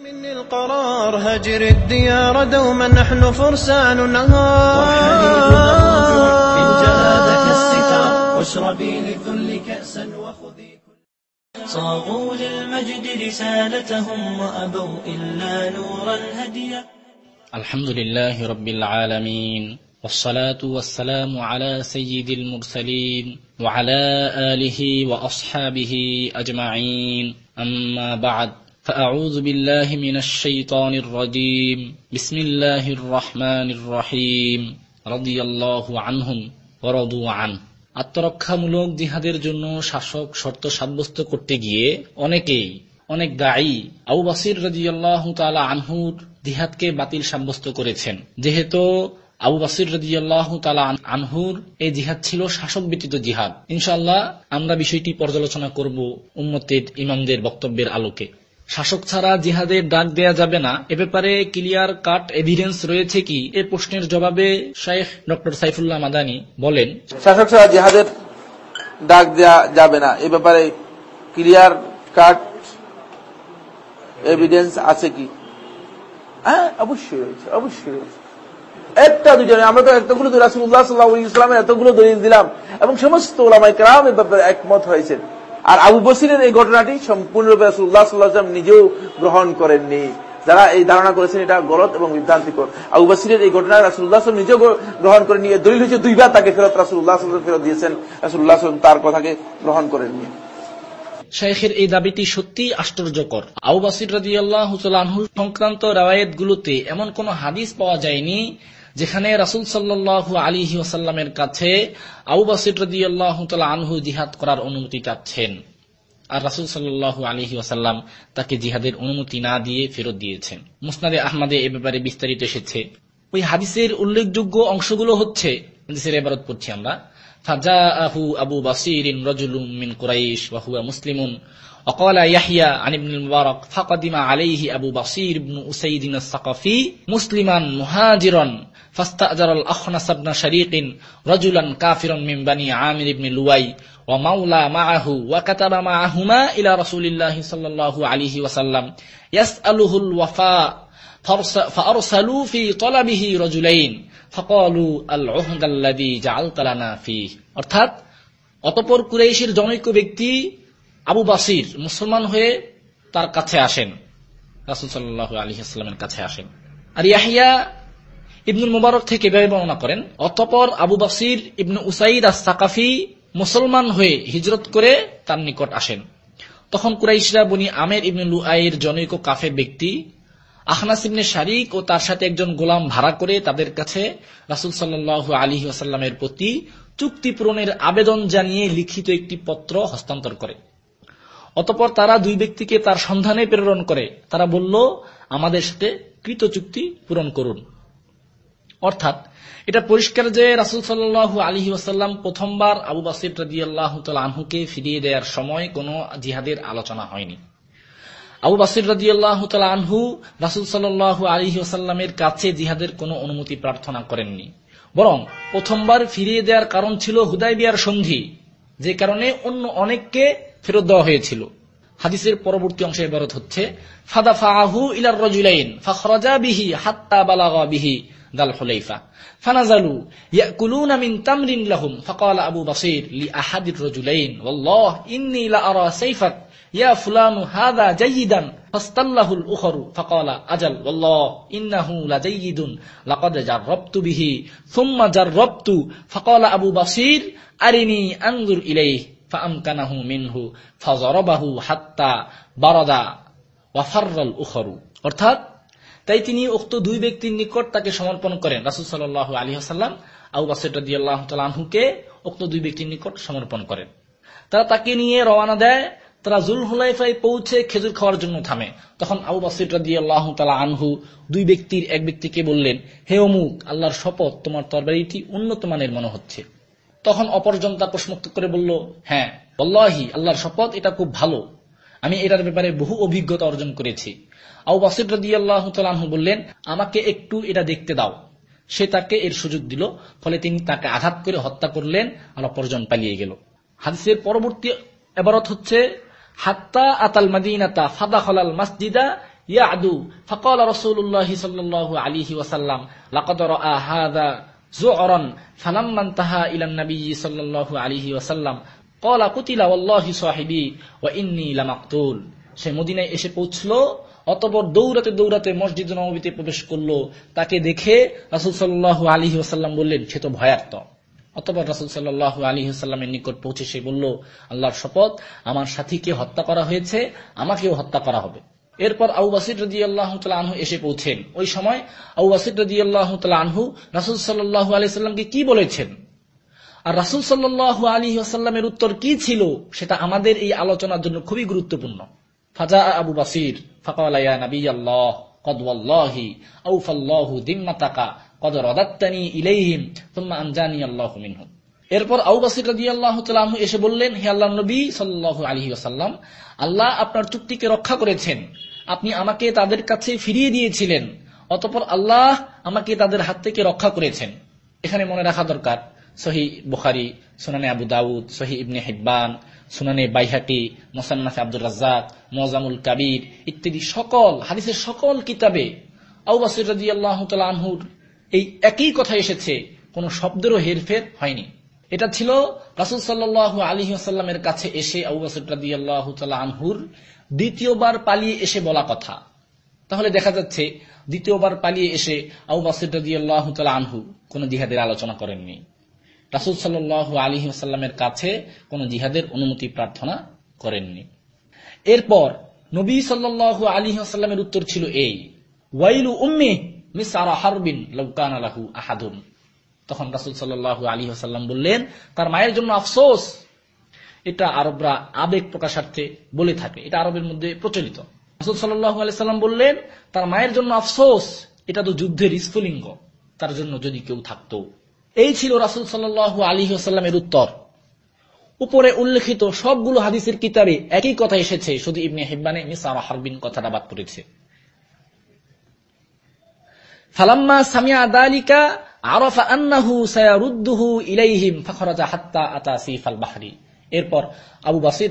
مني القرار هجر الديار دوما نحن فرسان نهار. من جهادك الستار واشربي للذل كأسا وخذي صاغوا للمجد رسالتهم وأبوا إلا نور الهدي الحمد لله رب العالمين والصلاة والسلام على سيد المرسلين وعلى آله وأصحابه أجمعين. أما بعد فأعوذ بالله من الشيطان الرجيم بسم الله الرحمن الرحيم رضي الله عنهم ورضوا عنه আত্মরক্ষামূলক জিহাদের জন্য শাসক শর্ত সাব্যস্ত করতে গিয়ে অনেকেই অনেক দায়ী আবু বাসির রাজিয়াল্লাহ তালা আনহুর জিহাদকে বাতিল সাব্যস্ত করেছেন যেহেতু আবু বাসির রাজিয়াল্লাহ তালা আনহুর এই জিহাদ ছিল শাসক ব্যতীত জিহাদ ইনশাল্লাহ আমরা বিষয়টি পর্যালোচনা করব উম্মতের ইমামদের বক্তব্যের আলোকে শাসক ছাড়া জিহাদের ডাক দেয়া যাবে না। এ ব্যাপারে ক্লিয়ার কাট এভিডেন্স রয়েছে কি? এ প্রশ্নের জবাবে শেখ ডক্টর সাইফুল্লাহ মাদানী বলেন, শাসক ছাড়া জেহাদের ডাক দেয়া যাবে না। এ ব্যাপারে ক্লিয়ার কাট এভিডেন্স আছে কি? হ্যাঁ অবশ্যই অবশ্যই আমরা তো এতগুলো এতগুলো দলিল দিলাম এবং সমস্ত ওলামাই কেরাম এ ব্যাপারে একমত হয়েছেন। আর আবু বসিরের এই ঘটনাটি সম্পূর্ণরূপে রাসুল্লাহ সাল্লাহাম নিজেও গ্রহণ করেননি। যারা এই ধারণা করেছেন এটা গলত এবং বিভ্রান্তিকর। আবু বসিরের এই ঘটনা রাসুল্লাহ নিজেও গ্রহণ করে নিয়ে দলিল হচ্ছে দুইবার তাকে ফেরত রাসুল্লাহ ফেরত দিয়েছেন। রাসুল্লাহ তার কথাকে গ্রহণ করেননি। শেখের এই দাবিটি সত্যি আশ্চর্যকর। আবু বাসির রাজি আল্লাহ সংক্রান্ত রাওয়ায়তগুলোতে এমন কোন হাদিস পাওয়া যায়নি যেখানে রাসুল সাল্লাহ আলী ওসাল্লামের কাছে আবু বাসির রাজি আল্লাহ আনহু জিহাদ করার অনুমতি চাচ্ছেন আর রাসুল সাল্লাহ আলহি ওয়াসাল্লাম তাকে জিহাদের অনুমতি না দিয়ে ফেরত দিয়েছেন মুসনাদে আহমদে এ ব্যাপারে বিস্তারিত এসেছে ওই হাদিসের উল্লেখযোগ্য অংশগুলো হচ্ছে হাদিসের এবারত পড়ছি আমরা فجاءه أبو بصير رجل من قريش وهو مسلم وقال يحيى عن ابن المبارك فقدم عليه أبو بصير بن أسيد الثقفي مسلما مهاجرا فاستأجر الأخنس بن شريق رجلا كافرا من بني عامر بن لوي ومولى معه وكتب معهما إلى رسول الله صلى الله عليه وسلم يسأله الوفاء فأرسلوا في طلبه رجلين ফকলু আল ওহদাল্লাদি জালতালানা ফি অর্থাৎ অতপর কুরাইশের জনৈক ব্যক্তি আবু বাসির মুসলমান হয়ে তার কাছে আসেন রাসুল সাল্লাহ আলী আসলামের কাছে আসেন আর ইয়াহিয়া ইবনুল মুবারক থেকে এভাবে বর্ণনা করেন, অতপর আবু বাসির ইবনু উসাইদ আস সাকাফি মুসলমান হয়ে হিজরত করে তার নিকট আসেন। তখন কুরাইশরা বনি আমের ইবনুল আইয়ের জনৈক কাফে ব্যক্তি আহনাস ইবনে শারিক ও তার সাথে একজন গোলাম ভাড়া করে তাদের কাছে রাসুল সাল্লাহ আলী আসাল্লামের প্রতি চুক্তি পূরণের আবেদন জানিয়ে লিখিত একটি পত্র হস্তান্তর করে। অতপর তারা দুই ব্যক্তিকে তার সন্ধানে প্রেরণ করে। তারা বলল, আমাদের সাথে কৃত চুক্তি পূরণ করুন। অর্থাৎ, এটা পরিষ্কার যে রাসুল সাল্লাহ আলী ওয়াসাল্লাম প্রথমবার আবু বাসির রাজি আল্লাহ আনহুকে ফিরিয়ে দেওয়ার সময় কোন জিহাদের আলোচনা হয়নি। আবু বাসির রাজি আল্লাহ আনহু রাসুল সাল্লাহ আলী ওসাল্লামের কাছে জিহাদের কোনো অনুমতি প্রার্থনা করেননি। বরং প্রথমবার ফিরিয়ে দেওয়ার কারণ ছিল হুদাই বিয়ার সন্ধি, যে কারণে অন্য অনেককে ফেরত দেওয়া হয়েছিল। হাদিসের পরবর্তী অংশে এবারত হচ্ছে ফাদা ফাহু ইলার রজুলাইন, ফখরজা বিহি হাত্তা বালাগা বিহি। দাল হুলাইফা ফানাজালু, ইয়াকুলুনা মিন তামরিন লাহুম ফাকাল আবু বাসির, লি আহাদির রজুলাইন ওয়াল্লাহ ইন্নী লা আরা সাইফাক ইয়া ফুলানু হাদা জাইয়িদান ফাস্তাল্লাহু আল-উখরু ফাকালা আজাল ওয়াল্লাহ ইন্নাহু লাজাইয়িদুন লাকাদ জাররাবতু বিহি সুম্মা জাররাবতু ফাকালা আবু বাসির, আরিনি আনজুর ইলাইহি মিনহু ফাযারাবাহু হাত্তা বারাদা ওয়া ফাররাল উখরু অর্থাৎ তাই তিনি উক্ত দুই ব্যক্তির নিকট তাকে সমর্পণ করেন। রাসুল সাল্লাহ আলী হাসাল্লাম আবু বাসির রাজি আল্লাহ আনহুকে উক্ত দুই ব্যক্তির নিকট সমর্পণ করেন। তারা তাকে নিয়ে রওনা দেয়। তারা জুল হুলাইফাই পৌঁছে খেজুর খাওয়ার জন্য থামে। তখন আবু বাসির আল্লাহ তালা আনহু দুই ব্যক্তির এক ব্যক্তিকে বললেন, হে অমুক, আল্লাহর শপথ তোমার তরবারিটি উন্নত মানের মনে হচ্ছে। তখন অপরজন তা প্রশ্মুক্ত করে বলল হ্যাঁ বল্লাহি আল্লাহর শপথ এটা খুব ভালো। আমি এটার ব্যাপারে বহু অভিজ্ঞতা অর্জন করেছি। আউ বাসির রদিয়াল্লাহ বললেন, আমাকে একটু এটা দেখতে দাও। সে তাকে এর সুযোগ দিল, ফলে তিনি তাকে আঘাত করে হত্যা করলেন, আর অপরজন পালিয়ে গেল। হাদিসের পরবর্তী এবারত হচ্ছে, হাত্তা আতাল মাদিনাতা ফাদা হলাল মাসজিদা ইয়াদু, ফকল রসুল্লাহ সাল্লাহ আলিহি ওসাল্লাম লাকদর আহাদা জোরন ফালাম্মান তাহা ইলান নবী সাল্লু আলিহি ওসাল্লাম কলা কুতিলা আল্লাহি সাহিবি ও ইন্নি সে মদিনায় এসে পৌঁছলো, অতপর দৌড়াতে দৌড়াতে মসজিদ নবীতে প্রবেশ করল। তাকে দেখে রাসুল সাল্লাহ আলী ওসাল্লাম বললেন, সে তো ভয়ার্ত। অতপর রাসুল সাল্লাহ আলী হাসাল্লামের নিকট পৌঁছে সে বলল, আল্লাহর শপথ, আমার সাথীকে হত্যা করা হয়েছে, আমাকেও হত্যা করা হবে। এরপর আউবাসির রদি আল্লাহ আনহু এসে পৌঁছেন। ওই সময় আউবাসির রদি আল্লাহ আনহু রাসুল সাল্লাহ আলি কি বলেছেন? আর রাসুল সাল্লাহ আলী আসাল্লামের উত্তর কি ছিল? সেটা আমাদের এই আলোচনার জন্য খুবই গুরুত্বপূর্ণ। ফাজা আবু বাসির ফাকালাইয়া নবী আল্লাহ কদ রদাত্তানি ইলাইহিম তুম্মা আনজানি আল্লাহু এরপর আবু বাসির রাদিয়াল্লাহু তাআলা এসে বললেন, হে আল্লাহর নবী আলাইহি ওয়াসাল্লাম, আল্লাহ আপনার চুক্তিকে রক্ষা করেছেন। আপনি আমাকে তাদের কাছে ফিরিয়ে দিয়েছিলেন, অতঃপর আল্লাহ আমাকে তাদের হাত থেকে রক্ষা করেছেন। এখানে মনে রাখা দরকার সহি বুখারি, সুনানে আবু দাউদ, সহি ইবনে হিব্বান, সুনানে বাইহাটি মোসান্নাফে আব্দুল রাজ্জাক, মোজামুল কাবির ইত্যাদি সকল, হাদিসের সকল কিতাবে এই একই কথা এসেছে, কোন শব্দেরও হেরফের হয়নি। এটা ছিল রাসুল সাল্লাহ আলী আসাল্লামের কাছে এসে আনহুর দ্বিতীয়বার পালিয়ে এসে বলা কথা। তাহলে দেখা যাচ্ছে, দ্বিতীয়বার পালিয়ে এসে আউবাসির রাজি আনহু কোন জিহাদের আলোচনা করেননি। রাসুল সাল্লাহ আলী আসাল্লামের কাছে কোন জিহাদের অনুমতি প্রার্থনা করেননি। এরপর নবী সাল্লাহ আলী আসাল্লামের উত্তর ছিল এই, ওয়াইলু উম্মি মিস আরা হারবিন লৌকান আলাহু আহাদুন। তখন রাসুল সাল্লাহ আলী আসাল্লাম বললেন, তার মায়ের জন্য আফসোস, এটা আরবরা আবেগ প্রকাশার্থে বলে থাকে, এটা আরবের মধ্যে প্রচলিত। রাসুল সাল্লাহ আলি সাল্লাম বললেন, তার মায়ের জন্য আফসোস, এটা তো যুদ্ধের স্ফুলিঙ্গ, তার জন্য যদি কেউ থাকতো। এই ছিল রাসুল সাল্লাহ আলী আসাল্লামের উত্তর। উপরে উল্লেখিত সবগুলো হাদিসের কিতাবে একই কথা এসেছে, শুধু ইবনে হিব্বানে মিসার হারবিন কথাটা বাদ বাহরি। এরপর আবু বাসির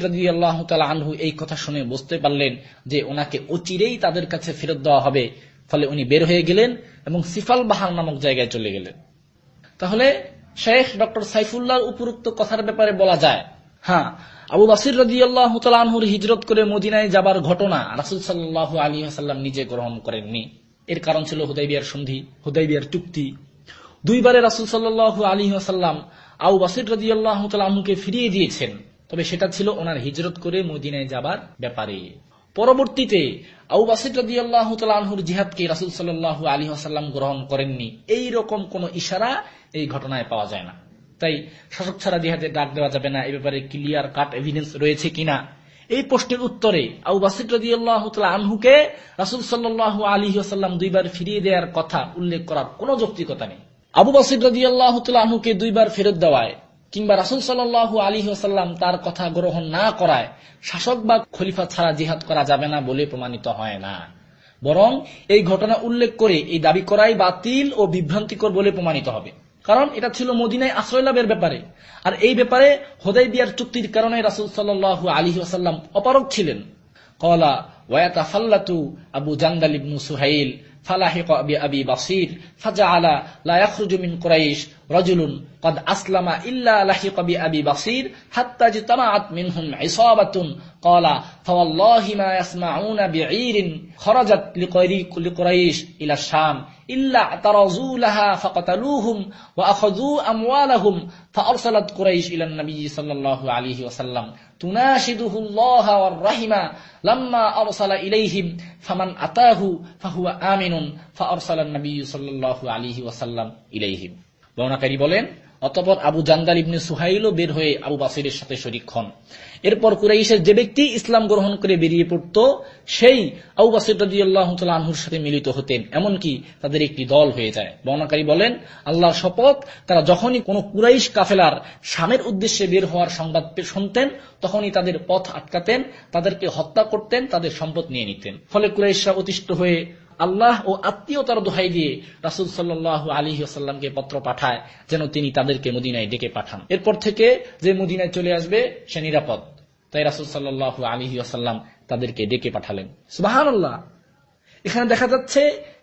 এই কথা শুনে বুঝতে পারলেন যে ওনাকে অচিরেই তাদের কাছে ফেরত দেওয়া হবে। ফলে উনি বের হয়ে গেলেন এবং সিফাল বাহার নামক জায়গায় চলে গেলেন। তাহলে শেখ ডক্টর সাইফুল্লাহর উপরুক্ত কথার ব্যাপারে বলা যায় হ্যাঁ আবু বাসির রাজি আল্লাহ হিজরত করে মদিনায় যাবার ঘটনা রাসুল সাল্লাহ আলী আসাল্লাম নিজে গ্রহণ করেননি। এর কারণ ছিল হুদাইবিয়ার সন্ধি, হুদাইবিয়ার চুক্তি। দুইবারে রাসুল সাল্লাহ আলী আসাল্লাম আবু বাসির রাজি আল্লাহ ফিরিয়ে দিয়েছেন। তবে সেটা ছিল ওনার হিজরত করে মদিনায় যাবার ব্যাপারে। পরবর্তীতে আবু বাসির রাজি আল্লাহ আনহুর জিহাদকে রাসুল সাল্লাহ আলী আসাল্লাম গ্রহণ করেননি। এই রকম কোন ইশারা এই ঘটনায় পাওয়া যায় না। তাই শাসক ছাড়া জিহাদে ডাক দেওয়া যাবে না। এই ব্যাপারে ক্লিয়ার কাট এভিডেন্স রয়েছে কিনা? এই প্রশ্নের উত্তরে আবু বাসির রাজি আল্লাহ আনহুকে রাসুল সাল্লাহ আলী আসাল্লাম দুইবার ফিরিয়ে দেওয়ার কথা উল্লেখ করার কোন যৌক্তিকতা নেই। আবু বাসির রাজি আল্লাহ আনহুকে দুইবার ফেরত দেওয়ায় কিংবা রাসুল সাল্লাহ আলী আসাল্লাম তার কথা গ্রহণ না করায় শাসক বা খলিফা ছাড়া জিহাদ করা যাবে না বলে প্রমাণিত হয় না। বরং এই ঘটনা উল্লেখ করে এই দাবি করাই বাতিল ও বিভ্রান্তিকর বলে প্রমাণিত হবে। কারণ এটা ছিল মদিনায় আশ্রয় লাভের ব্যাপারে আর এই ব্যাপারে হোদাই বিয়ার চুক্তির কারণে রাসুল সাল্লাহ আলী আসাল্লাম অপারক ছিলেন কলা ওয়াতা ফাল্লাতু আবু জান্দাল ইবনু সুহাইল فلاحق بأبي بصير فجعل لا يخرج من قريش رجل قد أسلم إلا لحق بأبي بصير حتى اجتمعت منهم عصابة قال فوالله ما يسمعون بعير خرجت لقريش إلى الشام إلا اعترضوا لها فقتلوهم وأخذوا أموالهم فأرسلت قريش إلى النبي صلى الله عليه وسلم تناشده الله والرحمة لما أرسل إليهم فمن أتاه فهو آمن فأرسل النبي صلى الله عليه وسلم إليهم বর্ণাকারী বলেন অতপর আবু জান্দাল ইবনে সুহাইলও বের হয়ে আবু বাসিরের সাথে শরিক হন। এরপর কুরাইশের যে ব্যক্তি ইসলাম গ্রহণ করে বেরিয়ে পড়ত, সেই আবু বাসির আল্লাহর সাথে মিলিত হতেন, এমনকি তাদের একটি দল হয়ে যায়। বর্ণাকারী বলেন, আল্লাহর শপথ, তারা যখনই কোন কুরাইশ কাফেলার স্বামের উদ্দেশ্যে বের হওয়ার সংবাদ শুনতেন, তখনই তাদের পথ আটকাতেন, তাদেরকে হত্যা করতেন, তাদের সম্পদ নিয়ে নিতেন। ফলে কুরাইশরা অতিষ্ঠ হয়ে আল্লাহ ও আত্মীয়তার দোহাই দিয়ে রাসুল সাল্লাহ আলী আসাল্লামকে পত্র পাঠায়, যেন তিনি তাদেরকে মদিনায় ডেকে পাঠান। এরপর থেকে যে মদিনায় চলে আসবে, সে নিরাপদ। তাই রাসুল সাল্লাহ আলী আসাল্লাম তাদেরকে ডেকে পাঠালেন। সুবাহান আল্লাহ এখানে দেখা যাচ্ছে,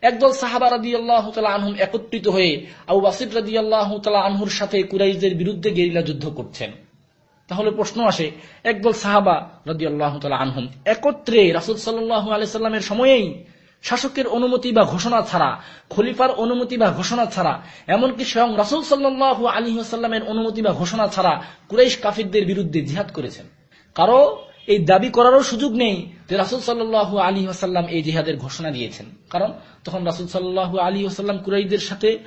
একদল সাহাবা রাদি আল্লাহ আনহুম একত্রিত হয়ে আবু বাসির রাদি আল্লাহ আনহুর সাথে কুরাইশদের বিরুদ্ধে গেরিলা যুদ্ধ করছেন। তাহলে প্রশ্ন আসে, একদল সাহাবা রাদি আল্লাহ আনহুম একত্রে রাসুল সাল্লাহ আলাইসাল্লামের সময়েই শাসকের অনুমতি বা ঘোষণা ছাড়া, খলিফার অনুমতি বা ঘোষণা ছাড়া, এমনকি স্বয়ং রাসুল সাল্লাহ আলী আসাল্লামের অনুমতি বা ঘোষণা ছাড়া কুরাইশ কাফিরদের বিরুদ্ধে জিহাদ করেছেন। কারও এই দাবি করারও সুযোগ নেই যে রাসুল সাল্লাহ আলী আসাল্লাম এই জিহাদের ঘোষণা দিয়েছেন। কারণ তখন রাসুল সাল্লাহ আলী আসাল্লাম কুরাইশদের সাথে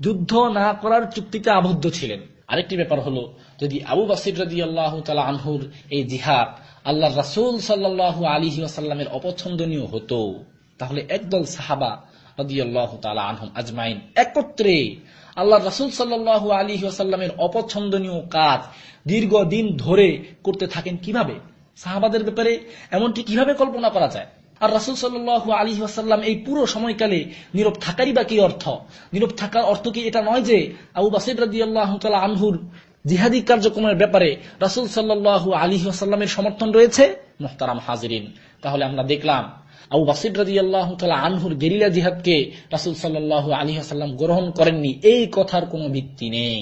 যুদ্ধ না করার চুক্তিতে আবদ্ধ ছিলেন। আরেকটি ব্যাপার হলো, যদি আবু বাসির রাজি আল্লাহ তালা আনহুর এই জিহাদ আল্লাহ রাসুল সাল্লাহ আলী আসাল্লামের অপছন্দনীয় হতো তাহলে একদল সাহাবা রাদিয়াল্লাহু তাআলা আনহুম আজমাইন একত্রে আল্লাহ রাসূল সাল্লাল্লাহু আলাইহি ওয়াসাল্লামের অপছন্দনীয় কাজ দীর্ঘদিন ধরে করতে থাকেন কীভাবে? সাহাবাদের ব্যাপারে এমনটি কীভাবে কল্পনা করা যায়? আর রাসুল সাল্লু আলী ওয়াসাল্লাম এই পুরো সময়কালে নীরব থাকারই বা কি অর্থ? নীরব থাকার অর্থ কি এটা নয় যে আবু বাসির রাজি আনহুর জিহাদি কার্যক্রমের ব্যাপারে রাসুল সাল্লাহ আলী ওয়াসাল্লামের সমর্থন রয়েছে? মোহতারাম হাজিরিন। তাহলে আমরা দেখলাম আবু বাসির রাজি আল্লাহ আনহুর গেরিলা জিহাদকে রাসুল সাল্লাহ আলী আসাল্লাম গ্রহণ করেননি। এই কথার কোনো ভিত্তি নেই।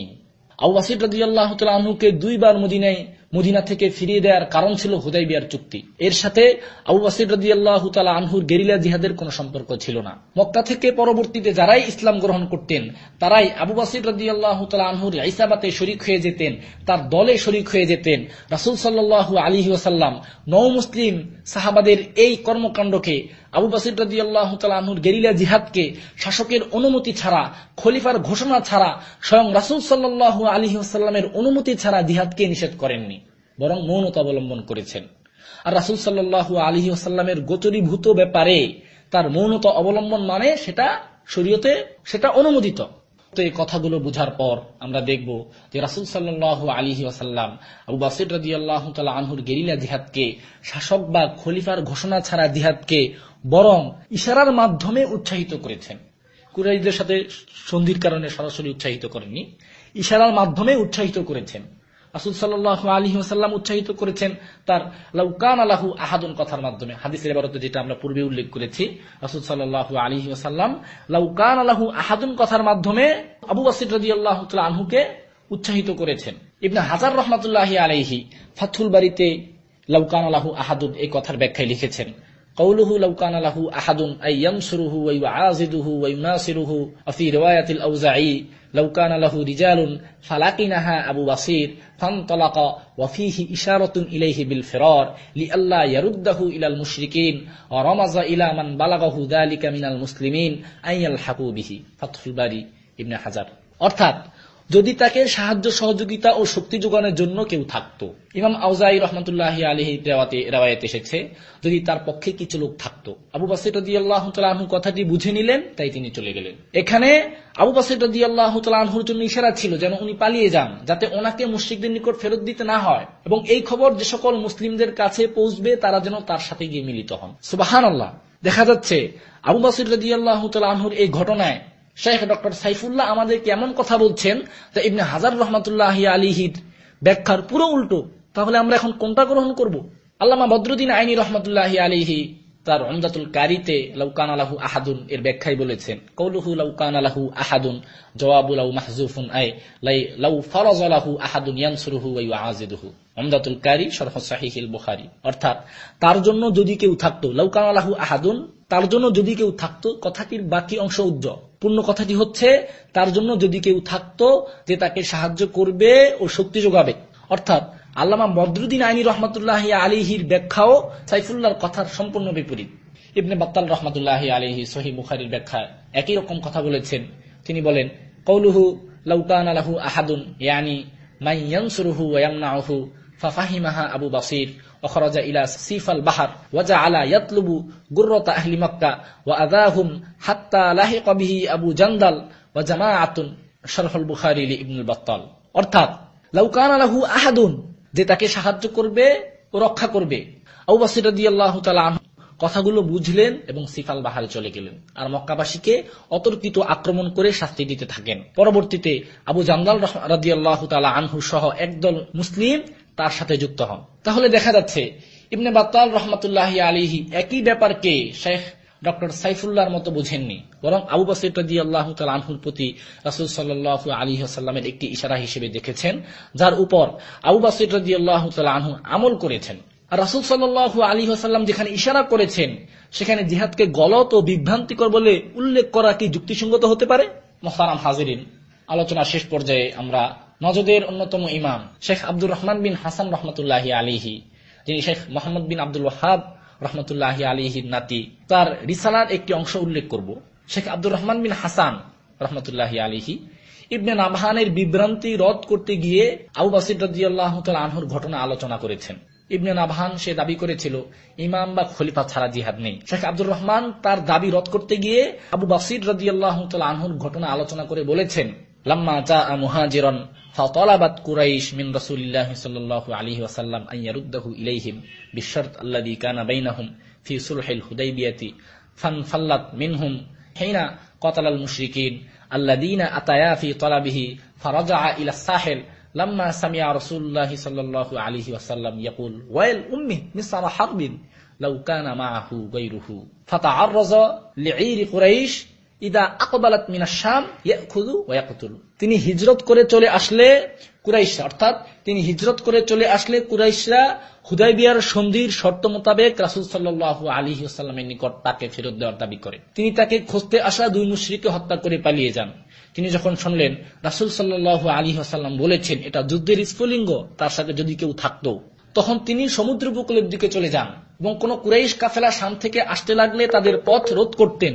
আবু বাসির রাজি আল্লাহ আনহুকে দুইবার মদিনায় মদিনা থেকে ফিরিয়ে দেওয়ার কারণ ছিল হুদাই বিয়ার চুক্তি। এর সাথে আবু বাসির রাজি আল্লাহ আনহুর গেরিলা জিহাদের কোন সম্পর্ক ছিল না। মক্কা থেকে পরবর্তীতে যারাই ইসলাম গ্রহণ করতেন, তারাই আবু বাসির রাজি আল্লাহ আনহুর ইসাবাতে শরিক হয়ে যেতেন, তার দলে শরিক হয়ে যেতেন। রাসুল সাল্লাহ আলী ওসাল্লাম নৌ মুসলিম সাহাবাদের এই কর্মকাণ্ডকে, আবু বাসির রাজি আল্লাহ আনহুর গেরিলা জিহাদকে শাসকের অনুমতি ছাড়া, খলিফার ঘোষণা ছাড়া, স্বয়ং রাসুল সাল্লাহ আলী ওসাল্লামের অনুমতি ছাড়া জিহাদকে নিষেধ করেননি। বরং মৌনতা অবলম্বন করেছেন। আর রাসুল সাল্লাহ আলী আসাল্লামের গোচরীভূত ব্যাপারে তার মৌনতা অবলম্বন মানে সেটা শরীয়তে সেটা অনুমোদিত। তো এই কথাগুলো বুঝার পর আমরা দেখব যে রাসুল সাল্লাহ আলী আসাল্লাম আবু বাসির রাজি আল্লাহ আনহুর গেরিলা জিহাদকে, শাসক বা খলিফার ঘোষণা ছাড়া জিহাদকে বরং ইশারার মাধ্যমে উৎসাহিত করেছেন। কুরাইদের সাথে সন্ধির কারণে সরাসরি উৎসাহিত করেননি। ইশারার মাধ্যমে উৎসাহিত করেছেন। রাসুল সাল্লাহ আলী ওসাল্লাম উৎসাহিত করেছেন তার লাউকান আলাহু আহাদুন কথার মাধ্যমে। হাদিসের এবারতে যেটা আমরা পূর্বে উল্লেখ করেছি, রাসুল সাল্লাহ আলী ওসাল্লাম লাউকান আলাহু আহাদুন কথার মাধ্যমে আবু বাসির রাজি আল্লাহ আনহুকে উৎসাহিত করেছেন। ইবনা হাজার রহমতুল্লাহ আলাইহি ফাথুল বাড়িতে লাউকান আলাহু আহাদুন এই কথার ব্যাখ্যায় লিখেছেন। قوله لو كان له أحد أن ينصره ويعازده ويناصره وفي رواية الأوزعي لو كان له رجال فلقنها أبو بصير فانطلق وفيه إشارة إليه بالفرار لئلا يرده إلى المشركين ورمز إلى من بلغه ذلك من المسلمين أن يلحقوا به فتح الباري ابن حجر অর্থাৎ যদি তাকে সাহায্য, সহযোগিতা ও শক্তি যোগানোর জন্য কেউ থাকত। ইমাম আউজাই রহমতুল্লাহ আলহি রেওয়ায়ত এসেছে, যদি তার পক্ষে কিছু লোক থাকতো। আবু বাসির রদি আল্লাহ কথাটি বুঝে নিলেন, তাই তিনি চলে গেলেন। এখানে আবু বাসির রদি আল্লাহ আনহুর জন্য ইশারা ছিল যেন উনি পালিয়ে যান, যাতে ওনাকে মুশ্রিকদের নিকট ফেরত দিতে না হয়। এবং এই খবর যে সকল মুসলিমদের কাছে পৌঁছবে, তারা যেন তার সাথে গিয়ে মিলিত হন। সুবাহান আল্লাহ দেখা যাচ্ছে আবু বাসির রদি আল্লাহ আনহুর এই ঘটনায় শেখ ডক্টর সাইফুল্লাহ আমাদের কেমন কথা বলছেন তা ইবনে হাজার রহমতুল্লাহ আলিহির ব্যাখ্যার পুরো উল্টো? তাহলে আমরা এখন কোনটা গ্রহণ করব? আল্লামা বদরুদ্দিন আইনি রহমতুল্লাহ আলিহি তার রমজাতুল কারিতে লৌকান আলাহু আহাদুন এর ব্যাখ্যায় বলেছেন। কৌলুহু লৌকান আলাহু আহাদুন জওয়াবুল মাহজুফুন, আই লাই লাউ ফরজ আলাহু আহাদুন ইয়ানসুরুহু ওয়া ইউআজিদুহু। রমজাতুল কারি শরহ সাহিহিল বুখারী। অর্থাৎ তার জন্য যদি কেউ থাকতো লৌকান আলাহু আহাদুন, তার জন্য যদি কেউ থাকতো, কথাটির বাকি অংশ উজ্জ্বল। পূর্ণ কথাটি হচ্ছে, তার জন্য যদি কেউ থাকতো যে তাকে সাহায্য করবে ও শক্তি যোগাবে। অর্থাৎ আল্লামা বদরুদ্দিন আইনি রহমতুল্লাহ আলিহির ব্যাখ্যাও সাইফুল্লাহর কথার সম্পূর্ণ বিপরীত। ইবনে বাত্তাল রহমতুল্লাহ আলিহি সহি মুখারির ব্যাখ্যা একই রকম কথা বলেছেন। তিনি বলেন কৌলুহু লৌকান আলাহু আহাদুন, ইয়ানি মাই ইয়ানসুরুহু ওয়ামনাহু ফাফাহিমাহা আবু বাসির, অখরজা ইলা বাহার ওয়াজা আলা ইয়াতলুবু আহলি মক্কা, ওয়া হাত্তা আবু জান্দাল, ওয়া বাত্তাল। অর্থাৎ আহাদুন, যে তাকে সাহায্য করবে ও রক্ষা করবে। আবু বাসির রাদিয়াল্লাহু তাআলা কথাগুলো বুঝলেন এবং সিফাল বাহারে চলে গেলেন। আর মক্কাবাসীকে অতর্কিত আক্রমণ করে শাস্তি দিতে থাকেন। পরবর্তীতে আবু জান্দাল রাজিয়াল্লাহ আনহু সহ একদল মুসলিম তার সাথে যুক্ত হন। তাহলে দেখা যাচ্ছে, ইবনে বাত্তাল রহমতুল্লাহ আলিহি একই ব্যাপারকে শেখ ডক্টর সাইফুল্লাহর মতো বুঝেননি। বরং আবু বাসির আল্লাহ আনহুর প্রতি রাসুল সাল্লাহ আলী আসাল্লামের একটি ইশারা হিসেবে দেখেছেন, যার উপর আবু বাসির আনহু আমল করেছেন। আর রাসুল সাল্লাহ আলী আসাল্লাম যেখানে ইশারা করেছেন, সেখানে জিহাদকে গলত ও বিভ্রান্তিকর বলে উল্লেখ করা কি যুক্তিসঙ্গত হতে পারে? মোহতারাম হাজিরিন, আলোচনা শেষ পর্যায়ে আমরা নজদের অন্যতম ইমাম, শেখ আব্দুর রহমান বিন হাসান রহমতুল্লাহ আলিহি যিনি শেখ মোহাম্মদ বিন আব্দুল ওয়াহাব রহমতুল্লাহ আলিহির নাতি। তার রিসালার একটি অংশ উল্লেখ করব। শেখ আব্দুর রহমান বিন হাসান রহমতুল্লাহ আলিহি ইবনে নাবহানের বিভ্রান্তি রদ করতে গিয়ে আবু বাসির রাজিয়াল্লাহ আনহুর ঘটনা আলোচনা করেছেন। ইবনে নাবহান সে দাবি করেছিল, ইমাম বা খলিফা ছাড়া জিহাদ নেই। শেখ আব্দুর রহমান তার দাবি রদ করতে গিয়ে আবু বাসির রাজিয়াল্লাহ আনহুর ঘটনা আলোচনা করে বলেছেন লাম্মা জা মুহাজিরন فطلبت قريش من رسول الله صلى الله عليه وسلم أن يرده إليهم بالشرط الذي كان بينهم في صلح الحديبية فانفلت منهم حين قتل المشركين الذين أتيا في طلبه فرجع إلى الساحل لما سمع رسول الله صلى الله عليه وسلم يقول ويل أمه مصر حرب لو كان معه غيره فتعرض لعير قريش ইদা আকবালাত মিনা শাম ইয়াকুযু ওয়া তিনি হিজরত করে চলে আসলে কুরাইশরা, অর্থাৎ তিনি হিজরত করে চলে আসলে কুরাইশরা হুদাইবিয়ার সন্ধির শর্ত মোতাবেক রাসূল সাল্লাল্লাহু আলাইহি ওয়াসাল্লামের নিকট তাকে ফেরত দেওয়ার দাবি করে। তিনি তাকে খুঁজতে আসা দুই মুশরিককে হত্যা করে পালিয়ে যান। তিনি যখন শুনলেন, রাসূল সাল্লাল্লাহু আলাইহি ওয়াসাল্লাম বলেছেন, এটা যুদ্ধের স্ফুলিঙ্গ, তার সাথে যদি কেউ থাকতো। তখন তিনি সমুদ্র উপকূলের দিকে চলে যান এবং কোন কুরাইশ কাফেলা শাম থেকে আসতে লাগলে তাদের পথ রোধ করতেন।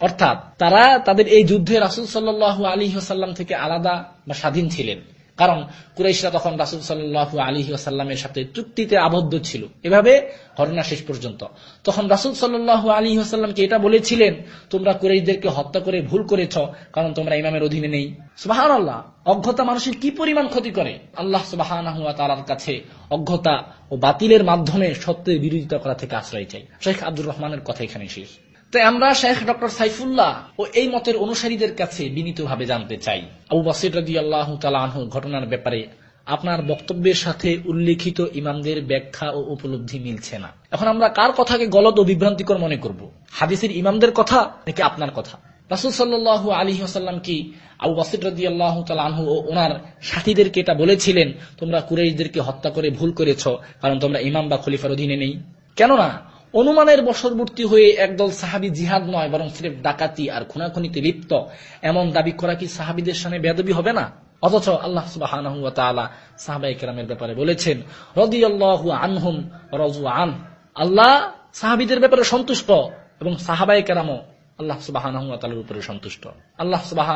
অর্থাৎ তারা, তাদের এই যুদ্ধে থেকে আলাদা বা স্বাধীন ছিলেন। কারণ কুরাইশরা তখন রাসুল সাল্লাহু আলী আসাল্লামের সাথে চুক্তিতে আবদ্ধ ছিল। এভাবে ঘটনা শেষ পর্যন্ত। তখন রাসুল সাল্লাহু আলী আসাল্লামকে এটা বলেছিলেন, তোমরা কুরাইশদেরকে হত্যা করে ভুল করেছ, কারণ তোমরা ইমামের অধীনে নেই। সুবাহান আল্লাহ অজ্ঞতা মানুষের কি পরিমাণ ক্ষতি করে? আল্লাহ সুবাহান তালার কাছে অজ্ঞতা ও বাতিলের মাধ্যমে সত্যের বিরোধিতা করা থেকে আশ্রয় চাই। শেখ আব্দুর রহমানের কথা এখানে শেষ। আমরা শেখ ডক্টর সাইফুল্লাহ ও এই মতের অনুসারীদের কাছে বিনীতভাবে জানতে চাই। আবু বাসির রাজি আল্লাহ ঘটনার ব্যাপারে আপনার বক্তব্যের সাথে উল্লেখিত ইমামদের ব্যাখ্যা ও উপলব্ধি মিলছে না। এখন আমরা কার কথাকে গলত ও বিভ্রান্তিকর মনে করব? হাদিসের ইমামদের কথা নাকি আপনার কথা? রাসুল সাল্লু আলী আসাল্লাম কি আবু আল্লাহ ও ওনার সাথীদেরকে এটা বলেছিলেন, তোমরা কুরাইশদেরকে হত্যা করে ভুল করেছ, কারণ তোমরা ইমাম বা খলিফার অধীনে নেই কেননা, অনুমানের বশবর্তী হয়ে একদল সাহাবি জিহাদ নয়, বরং সিরেফ ডাকাতি আর খুনাখুনিতে লিপ্ত, এমন দাবি করা কি সাহাবিদের সামনে বেদবি হবে না? অথচ আল্লাহ সুবাহ সাহাবাই কেরামের ব্যাপারে বলেছেন রদি আল্লাহ আনহুম রজু আন। আল্লাহ সাহাবিদের ব্যাপারে সন্তুষ্ট এবং সাহাবাই কেরাম আল্লাহ সুবাহ উপরে সন্তুষ্ট। আল্লাহ সুবাহ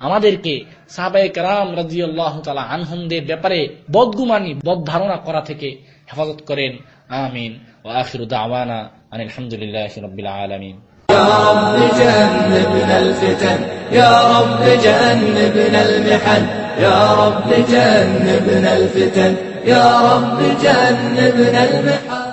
আমাদেরকে সাহাবাই কেরাম রাজি আল্লাহ তালা আনহুমদের ব্যাপারে বদগুমানি বদ ধারণা করা থেকে হেফাজত করেন। আমিন। ও আখির দাওয়ানা আনিল আলহামদুলিল্লাহ রবিল আলমিন। يا رب جنبنا الفتن يا رب جنبنا المحن يا رب جنبنا الفتن يا رب جنبنا المحن.